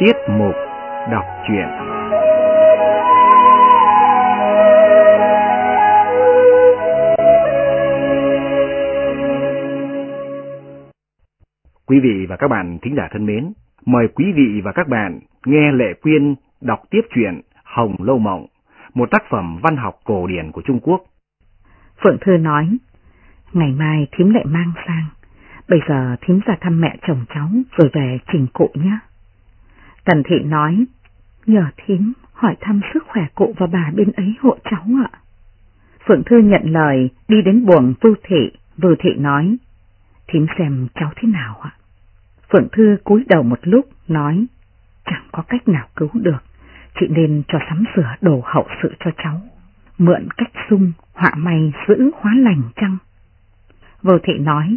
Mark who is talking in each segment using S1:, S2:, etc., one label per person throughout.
S1: Tiết mục đọc truyện Quý vị và các bạn thính giả thân mến, mời quý vị và các bạn nghe Lệ Quyên đọc tiếp truyện Hồng Lâu Mộng, một tác phẩm văn học cổ điển của Trung Quốc.
S2: Phượng Thư nói, ngày mai thím lại mang sang, bây giờ thím ra thăm mẹ chồng cháu rồi về trình cụ nhé. Tần Thị nói, nhờ thím hỏi thăm sức khỏe cụ và bà bên ấy hộ cháu ạ. Phượng Thư nhận lời đi đến buồng Vưu Thị, Vưu Thị nói, thím xem cháu thế nào ạ. Phượng Thư cúi đầu một lúc nói, chẳng có cách nào cứu được, chị nên cho sắm sửa đồ hậu sự cho cháu, mượn cách sung, họa may giữ hóa lành chăng? vưu thị nói,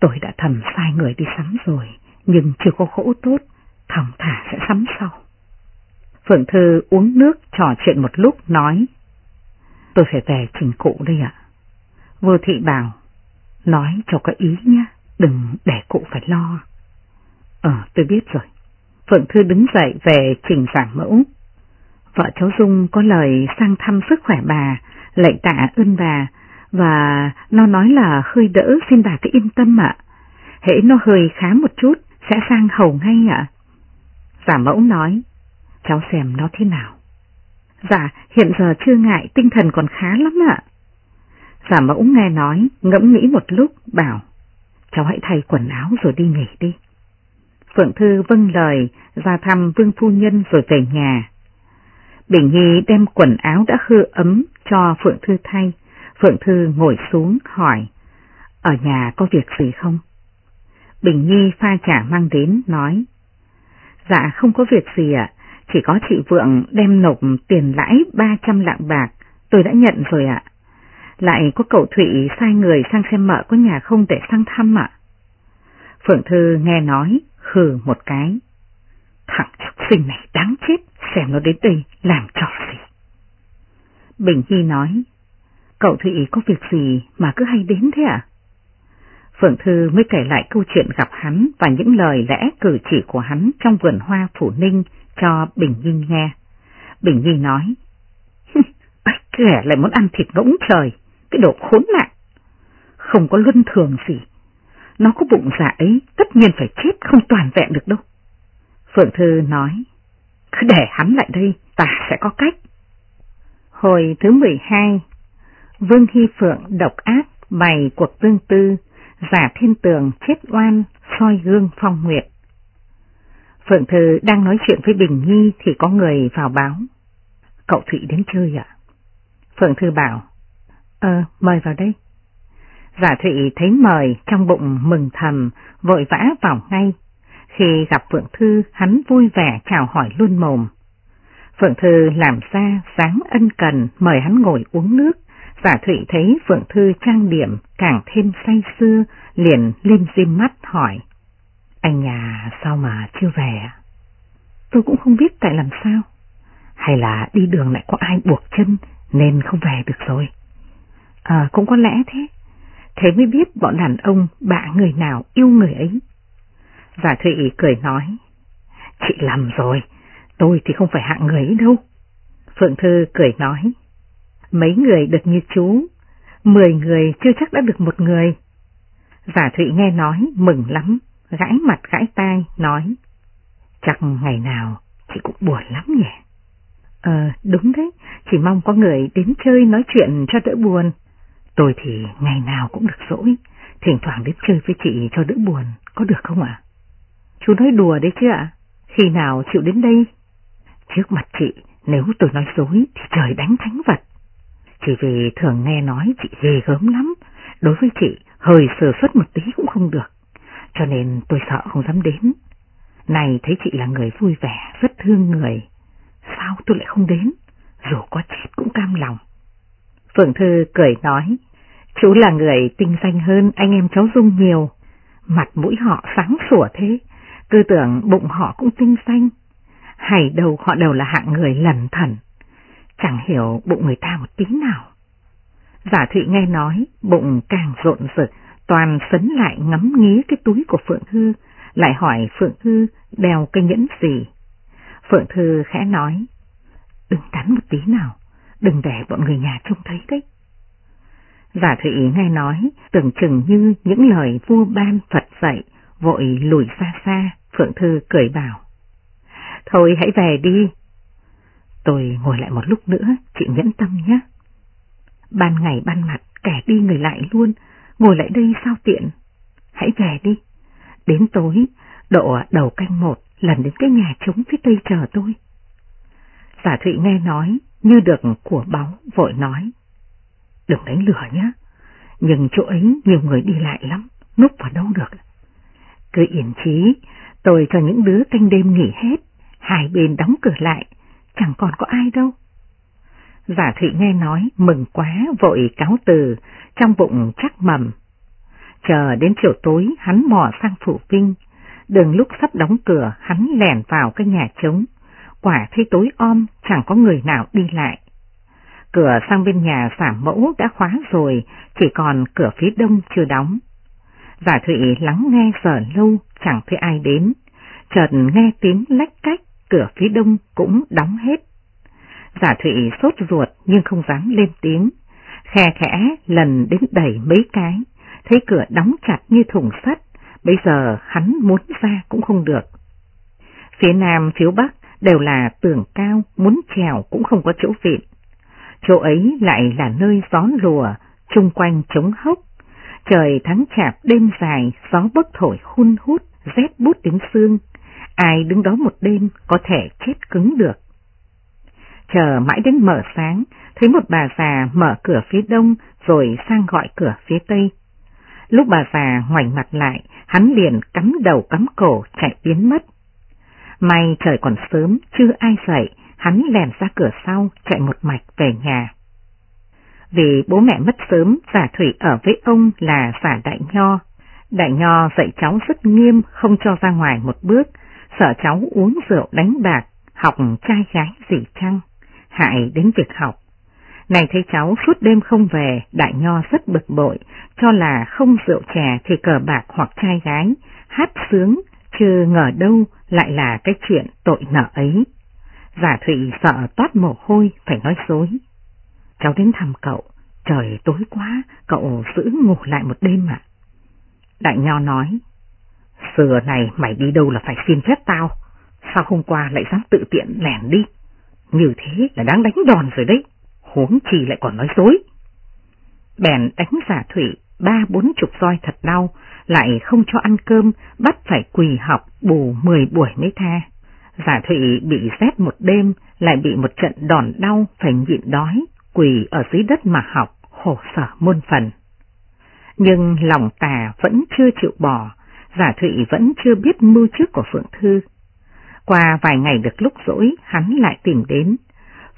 S2: tôi đã thầm sai người đi sắm rồi, nhưng chưa có khổ tốt, thỏng thả sẽ sắm sau. Phượng Thư uống nước trò chuyện một lúc nói, tôi phải về trình cụ đây ạ. Vô thị bảo, nói cho có ý nhé, đừng để cụ phải lo. Ờ, tôi biết rồi. Phượng Thư đứng dậy về trình giảng mẫu. Vợ cháu Dung có lời sang thăm sức khỏe bà, lạy tạ ơn bà, và nó nói là hơi đỡ xin bà cứ yên tâm ạ. Hễ nó hơi khá một chút, sẽ sang hầu ngay ạ. Giả mẫu nói, cháu xem nó thế nào. Dạ, hiện giờ chưa ngại, tinh thần còn khá lắm ạ. Giả mẫu nghe nói, ngẫm nghĩ một lúc, bảo, cháu hãy thay quần áo rồi đi nghỉ đi. Phượng Thư vâng lời, ra thăm Vương Phu Nhân rồi về nhà. Bình Nhi đem quần áo đã hư ấm cho Phượng Thư thay. Phượng Thư ngồi xuống hỏi, ở nhà có việc gì không? Bình Nhi pha trà mang đến, nói, dạ không có việc gì ạ, chỉ có chị Vượng đem nộp tiền lãi 300 lạng bạc, tôi đã nhận rồi ạ. Lại có cậu Thụy sai người sang xem mợ có nhà không để sang thăm ạ. Phượng Thư nghe nói, hừ một cái. Thằng súc sinh này đáng chết, xem nó đến đây làm trò gì. Bình hy nói, cậu Thụy có việc gì mà cứ hay đến thế ạ Phượng Thư mới kể lại câu chuyện gặp hắn và những lời lẽ cử chỉ của hắn trong vườn hoa phủ ninh cho Bình Nhi nghe. Bình Nhi nói, Bách kẻ lại muốn ăn thịt ngỗng trời, cái đồ khốn nạn. Không có luân thường gì. Nó có bụng dạ ấy, tất nhiên phải chết không toàn vẹn được đâu. Phượng Thư nói, cứ để hắn lại đây, ta sẽ có cách. Hồi thứ 12, Vương Hy Phượng độc ác bày cuộc tương tư, giả thiên tường chết oan, soi gương phong nguyệt. Phượng Thư đang nói chuyện với Bình Nhi thì có người vào báo. Cậu Thụy đến chơi ạ? Phượng Thư bảo, Ờ, mời vào đây. Giả Thụy thấy mời trong bụng mừng thầm, vội vã vào ngay. Khi gặp Phượng Thư, hắn vui vẻ chào hỏi luôn mồm. Phượng Thư làm ra dáng ân cần mời hắn ngồi uống nước. Giả Thụy thấy Phượng Thư trang điểm càng thêm say sưa, liền lên diêm mắt hỏi. Anh nhà sao mà chưa về Tôi cũng không biết tại làm sao. Hay là đi đường lại có ai buộc chân nên không về được rồi. À cũng có lẽ thế. Thế mới biết bọn đàn ông bạ người nào yêu người ấy. Giả Thụy cười nói. Chị lầm rồi, tôi thì không phải hạng người ấy đâu. Phượng Thư cười nói. Mấy người được như chú, mười người chưa chắc đã được một người. Giả Thụy nghe nói mừng lắm, gãi mặt gãi tai, nói. Chắc ngày nào chị cũng buồn lắm nhỉ. Ờ, đúng đấy, chỉ mong có người đến chơi nói chuyện cho đỡ buồn. Tôi thì ngày nào cũng được rỗi, thỉnh thoảng đến chơi với chị cho đỡ buồn, có được không ạ? Chú nói đùa đấy chứ ạ, khi nào chịu đến đây? Trước mặt chị, nếu tôi nói dối thì trời đánh thánh vật. Chỉ vì thường nghe nói chị ghê gớm lắm, đối với chị hơi sơ suất một tí cũng không được, cho nên tôi sợ không dám đến. Này thấy chị là người vui vẻ, rất thương người, sao tôi lại không đến, dù có chết cũng cam lòng. Phượng Thư cười nói, chú là người tinh danh hơn anh em cháu Dung nhiều, mặt mũi họ sáng sủa thế, cứ tưởng bụng họ cũng tinh danh, hay đầu họ đều là hạng người lẩn thần, chẳng hiểu bụng người ta một tí nào. Giả Thụy nghe nói, bụng càng rộn rực, toàn sấn lại ngắm nghía cái túi của Phượng Hư, lại hỏi Phượng Hư đeo cái nhẫn gì, Phượng Thư khẽ nói, đừng cắn một tí nào, đừng để bọn người nhà trông thấy đấy. Giả Thụy nghe nói, tưởng chừng như những lời vua ban Phật dạy, vội lùi xa xa, Phượng Thư cười bảo. Thôi hãy về đi. Tôi ngồi lại một lúc nữa, chị nhẫn tâm nhé. Ban ngày ban mặt, kẻ đi người lại luôn, ngồi lại đây sao tiện. Hãy về đi. Đến tối, độ đầu canh một, lần đến cái nhà trống phía tây chờ tôi. Giả Thụy nghe nói, như được của báu, vội nói. Đừng đánh lửa nhé, nhưng chỗ ấy nhiều người đi lại lắm, núp vào đâu được. Cứ yên trí, tôi cho những đứa canh đêm nghỉ hết, hai bên đóng cửa lại, chẳng còn có ai đâu. Giả Thụy nghe nói mừng quá vội cáo từ, trong bụng chắc mầm. Chờ đến chiều tối hắn mò sang phủ vinh, đường lúc sắp đóng cửa hắn lèn vào cái nhà trống, quả thấy tối om chẳng có người nào đi lại. Cửa sang bên nhà giảm mẫu đã khóa rồi, chỉ còn cửa phía đông chưa đóng. Giả Thụy lắng nghe giờ lâu, chẳng thấy ai đến, chợt nghe tiếng lách cách, cửa phía đông cũng đóng hết. Giả Thụy sốt ruột nhưng không dám lên tiếng, khe khẽ lần đến đẩy mấy cái, thấy cửa đóng chặt như thùng sắt, bây giờ hắn muốn ra cũng không được. Phía nam phía bắc đều là tường cao, muốn trèo cũng không có chỗ vịn. Chỗ ấy lại là nơi gió lùa, chung quanh trống hốc. Trời tháng chạp đêm dài, gió bấc thổi hun hút, rét bút đến xương. Ai đứng đó một đêm có thể chết cứng được. Chờ mãi đến mở sáng, thấy một bà già mở cửa phía đông rồi sang gọi cửa phía tây. Lúc bà già ngoảnh mặt lại, hắn liền cắm đầu cắm cổ chạy biến mất. May trời còn sớm, chưa ai dậy, hắn lèn ra cửa sau, chạy một mạch về nhà. Vì bố mẹ mất sớm, giả thủy ở với ông là giả đại nho. Đại nho dạy cháu rất nghiêm, không cho ra ngoài một bước, sợ cháu uống rượu đánh bạc, học trai gái gì chăng, hại đến việc học. Này thấy cháu suốt đêm không về, đại nho rất bực bội, cho là không rượu chè thì cờ bạc hoặc trai gái, hát sướng, chứ ngờ đâu lại là cái chuyện tội nợ ấy. Giả Thụy sợ toát mồ hôi phải nói dối. Cháu đến thăm cậu, trời tối quá, cậu giữ ngủ lại một đêm ạ. Đại Nho nói, Giờ này mày đi đâu là phải xin phép tao, sao hôm qua lại dám tự tiện lẻn đi, như thế là đáng đánh đòn rồi đấy, huống chi lại còn nói dối. Bèn đánh giả thủy ba bốn chục roi thật đau, lại không cho ăn cơm, bắt phải quỳ học bù mười buổi mới tha. Giả thủy bị rét một đêm, lại bị một trận đòn đau phải nhịn đói, quỳ ở dưới đất mà học, khổ sở muôn phần. Nhưng lòng tà vẫn chưa chịu bỏ, giả thụy vẫn chưa biết mưu trước của Phượng Thư. Qua vài ngày được lúc rỗi, hắn lại tìm đến.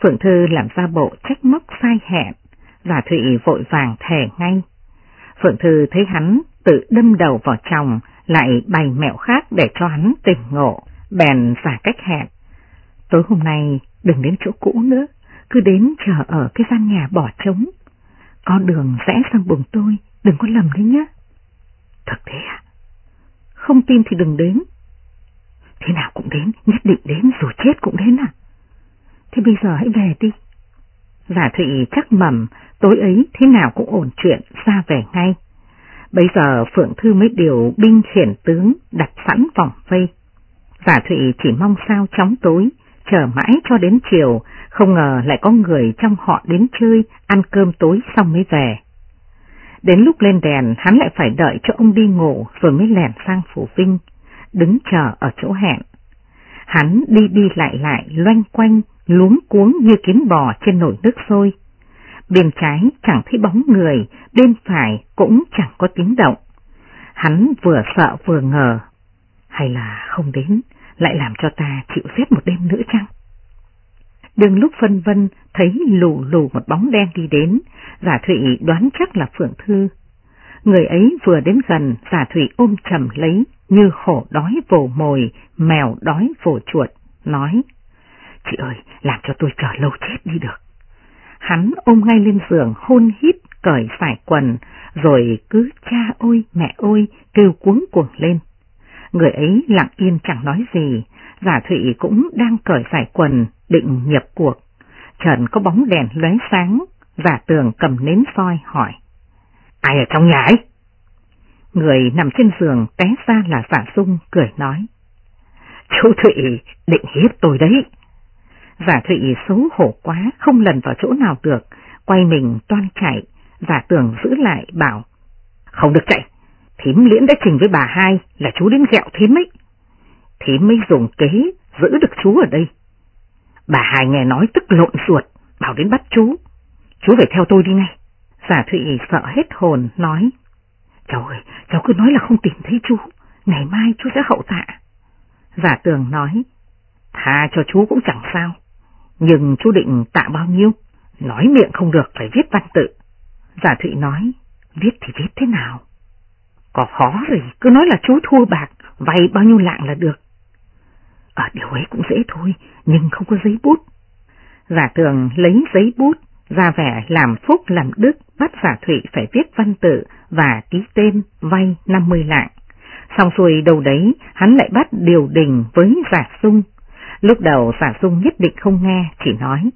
S2: Phượng Thư làm ra bộ trách móc sai hẹn, giả thụy vội vàng thề ngay. Phượng Thư thấy hắn tự đâm đầu vào chồng, lại bày mẹo khác để cho hắn tỉnh ngộ, bèn giả cách hẹn. Tối hôm nay đừng đến chỗ cũ nữa, cứ đến chờ ở cái gian nhà bỏ trống. Có đường rẽ sang buồng tôi, đừng có lầm đấy nhé. Thật thế à? Không tin thì đừng đến. Thế nào cũng đến, nhất định đến dù chết cũng đến à? Thế bây giờ hãy về đi. Giả Thụy chắc mầm, tối ấy thế nào cũng ổn chuyện, ra về ngay. Bây giờ Phượng Thư mới điều binh khiển tướng đặt sẵn vòng vây. Giả Thụy chỉ mong sao chóng tối, chờ mãi cho đến chiều, không ngờ lại có người trong họ đến chơi, ăn cơm tối xong mới về. Đến lúc lên đèn, hắn lại phải đợi cho ông đi ngủ rồi mới lèn sang phủ vinh, đứng chờ ở chỗ hẹn. Hắn đi đi lại lại loanh quanh, luống cuống như kiến bò trên nồi nước sôi. Bên trái chẳng thấy bóng người, bên phải cũng chẳng có tiếng động. Hắn vừa sợ vừa ngờ, hay là không đến, lại làm cho ta chịu rét một đêm nữa chăng? Đừng lúc phân vân thấy lù lù một bóng đen đi đến, giả thụy đoán chắc là Phượng Thư. Người ấy vừa đến gần, giả thụy ôm chầm lấy, như khổ đói vồ mồi, mèo đói vồ chuột, nói. Chị ơi, làm cho tôi chờ lâu chết đi được. Hắn ôm ngay lên giường hôn hít, cởi phải quần, rồi cứ cha ôi mẹ ôi kêu cuống cuồng lên. Người ấy lặng yên chẳng nói gì, Giả Thụy cũng đang cởi giải quần, định nhập cuộc. Trần có bóng đèn lóe sáng, giả tường cầm nến soi hỏi. Ai ở trong nhà ấy? Người nằm trên giường té ra là giả sung, cười nói. Chú Thụy định hiếp tôi đấy. Giả Thụy xấu hổ quá, không lần vào chỗ nào được, quay mình toan chạy, giả tường giữ lại bảo. Không được chạy, thím liễn đã trình với bà hai là chú đến gẹo thím ấy. Thím mới dùng kế giữ được chú ở đây. Bà hai nghe nói tức lộn ruột, bảo đến bắt chú. Chú phải theo tôi đi ngay. Giả Thụy sợ hết hồn, nói. Cháu ơi, cháu cứ nói là không tìm thấy chú, ngày mai chú sẽ hậu tạ. Giả tường nói, tha cho chú cũng chẳng sao, nhưng chú định tạ bao nhiêu, nói miệng không được phải viết văn tự. Giả Thụy nói, viết thì viết thế nào? Có khó rồi, cứ nói là chú thua bạc, vay bao nhiêu lạng là được. Ở điều ấy cũng dễ thôi, nhưng không có giấy bút. Giả tường lấy giấy bút, ra vẻ làm phúc làm đức, bắt giả thụy phải viết văn tự và ký tên vay 50 lạng. Xong xuôi đầu đấy, hắn lại bắt điều đình với giả sung. Lúc đầu giả sung nhất định không nghe, chỉ nói.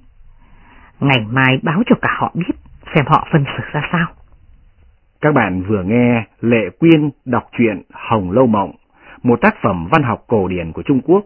S2: Ngày mai báo cho cả họ biết, xem họ phân xử ra sao.
S1: Các bạn vừa nghe Lệ Quyên đọc truyện Hồng Lâu Mộng, một tác phẩm văn học cổ điển của Trung Quốc.